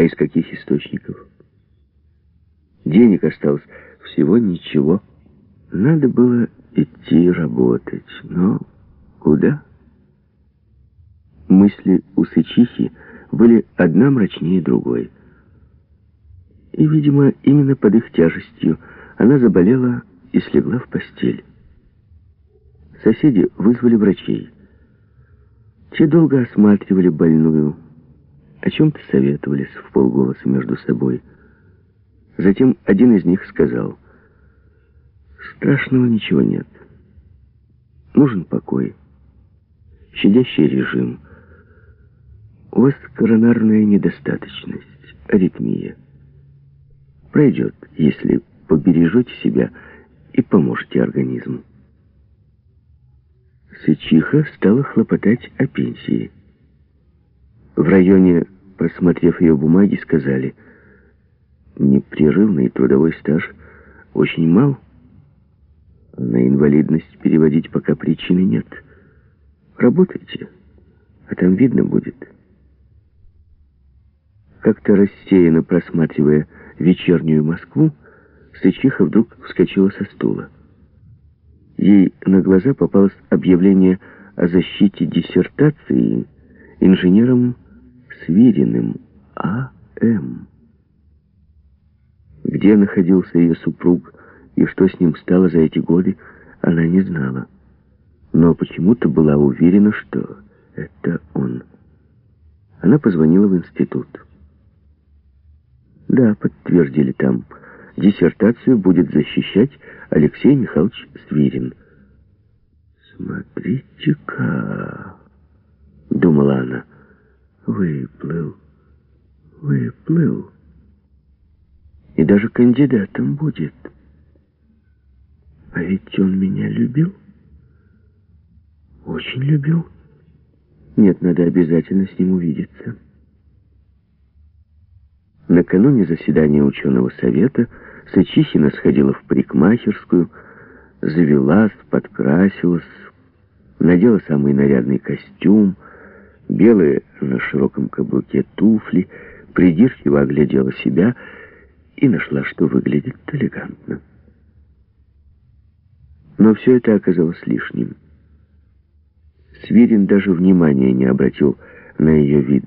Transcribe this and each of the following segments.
А из каких источников? Денег осталось всего ничего. Надо было идти работать, но куда? Мысли у Сычихи были одна мрачнее другой. И, видимо, именно под их тяжестью она заболела и слегла в постель. Соседи вызвали врачей. Те долго осматривали больную, о чем-то советовались в полголоса между собой. Затем один из них сказал, «Страшного ничего нет. Нужен покой, щадящий режим. У вас коронарная недостаточность, аритмия. Пройдет, если побережете себя и поможете организму». Сычиха стала хлопотать о пенсии. В районе, просмотрев ее бумаги, сказали, непрерывный трудовой стаж очень мал. На инвалидность переводить пока причины нет. Работайте, а там видно будет. Как-то рассеянно просматривая вечернюю Москву, Сычиха вдруг вскочила со стула. Ей на глаза попалось объявление о защите диссертации инженером Свириным А.М. Где находился ее супруг и что с ним стало за эти годы, она не знала. Но почему-то была уверена, что это он. Она позвонила в институт. Да, подтвердили там. Диссертацию будет защищать Алексей Михайлович Свирин. «Смотрите-ка», — думала она, — «выплыл, выплыл. И даже кандидатом будет. А ведь он меня любил, очень любил. Нет, надо обязательно с ним увидеться». Накануне заседания ученого совета Сычихина сходила в парикмахерскую, завелась, подкрасилась, надела самый нарядный костюм, белые на широком каблуке туфли, придирчиво оглядела себя и нашла, что выглядит элегантно. Но все это оказалось лишним. Свирин даже внимания не обратил на ее вид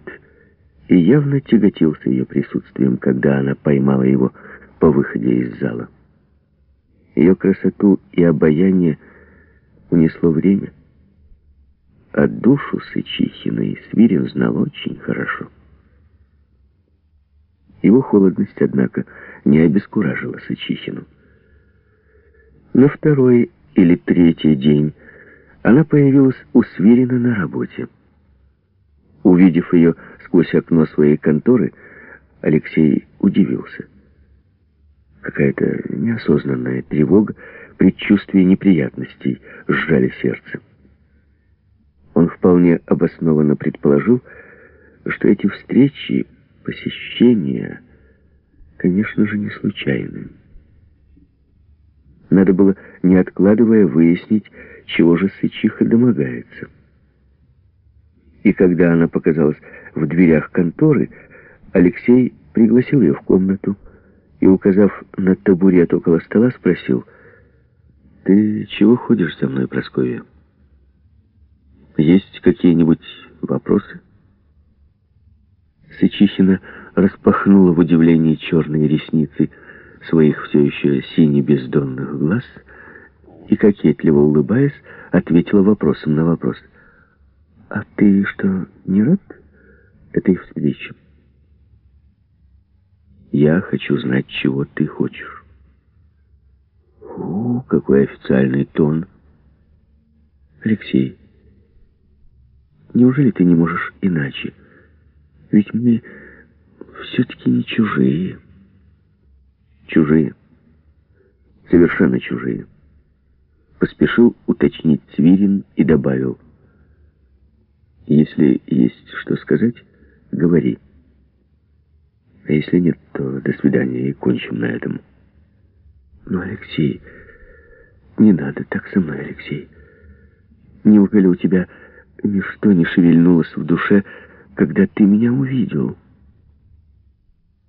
и явно тяготился ее присутствием, когда она поймала его по выходе из зала. Ее красоту и обаяние унесло время, а душу Сычихиной Свирин знал очень хорошо. Его холодность, однако, не обескуражила Сычихину. На второй или третий день она появилась у Свирина на работе. Увидев ее сквозь окно своей конторы, Алексей удивился. Какая-то неосознанная тревога, предчувствие неприятностей сжали сердце. Вполне обоснованно предположил, что эти встречи, посещения, конечно же, не случайны. Надо было, не откладывая, выяснить, чего же Сычиха домогается. И когда она показалась в дверях конторы, Алексей пригласил ее в комнату, и, указав на табурет около стола, спросил, «Ты чего ходишь со мной, Прасковья? Есть какие-нибудь вопросы?» Сычихина распахнула в удивлении черные ресницы своих все еще сине-бездонных глаз и, кокетливо улыбаясь, ответила вопросом на вопрос. «А ты что, не рад этой встрече?» Я хочу знать, чего ты хочешь. О, какой официальный тон. Алексей, неужели ты не можешь иначе? Ведь мы все-таки не чужие. Чужие. Совершенно чужие. Поспешил уточнить Цвирин и добавил. Если есть что сказать, говори. А если нет, то до свидания и кончим на этом. Но, Алексей, не надо так со мной, Алексей. Неужели у тебя ничто не шевельнулось в душе, когда ты меня увидел?»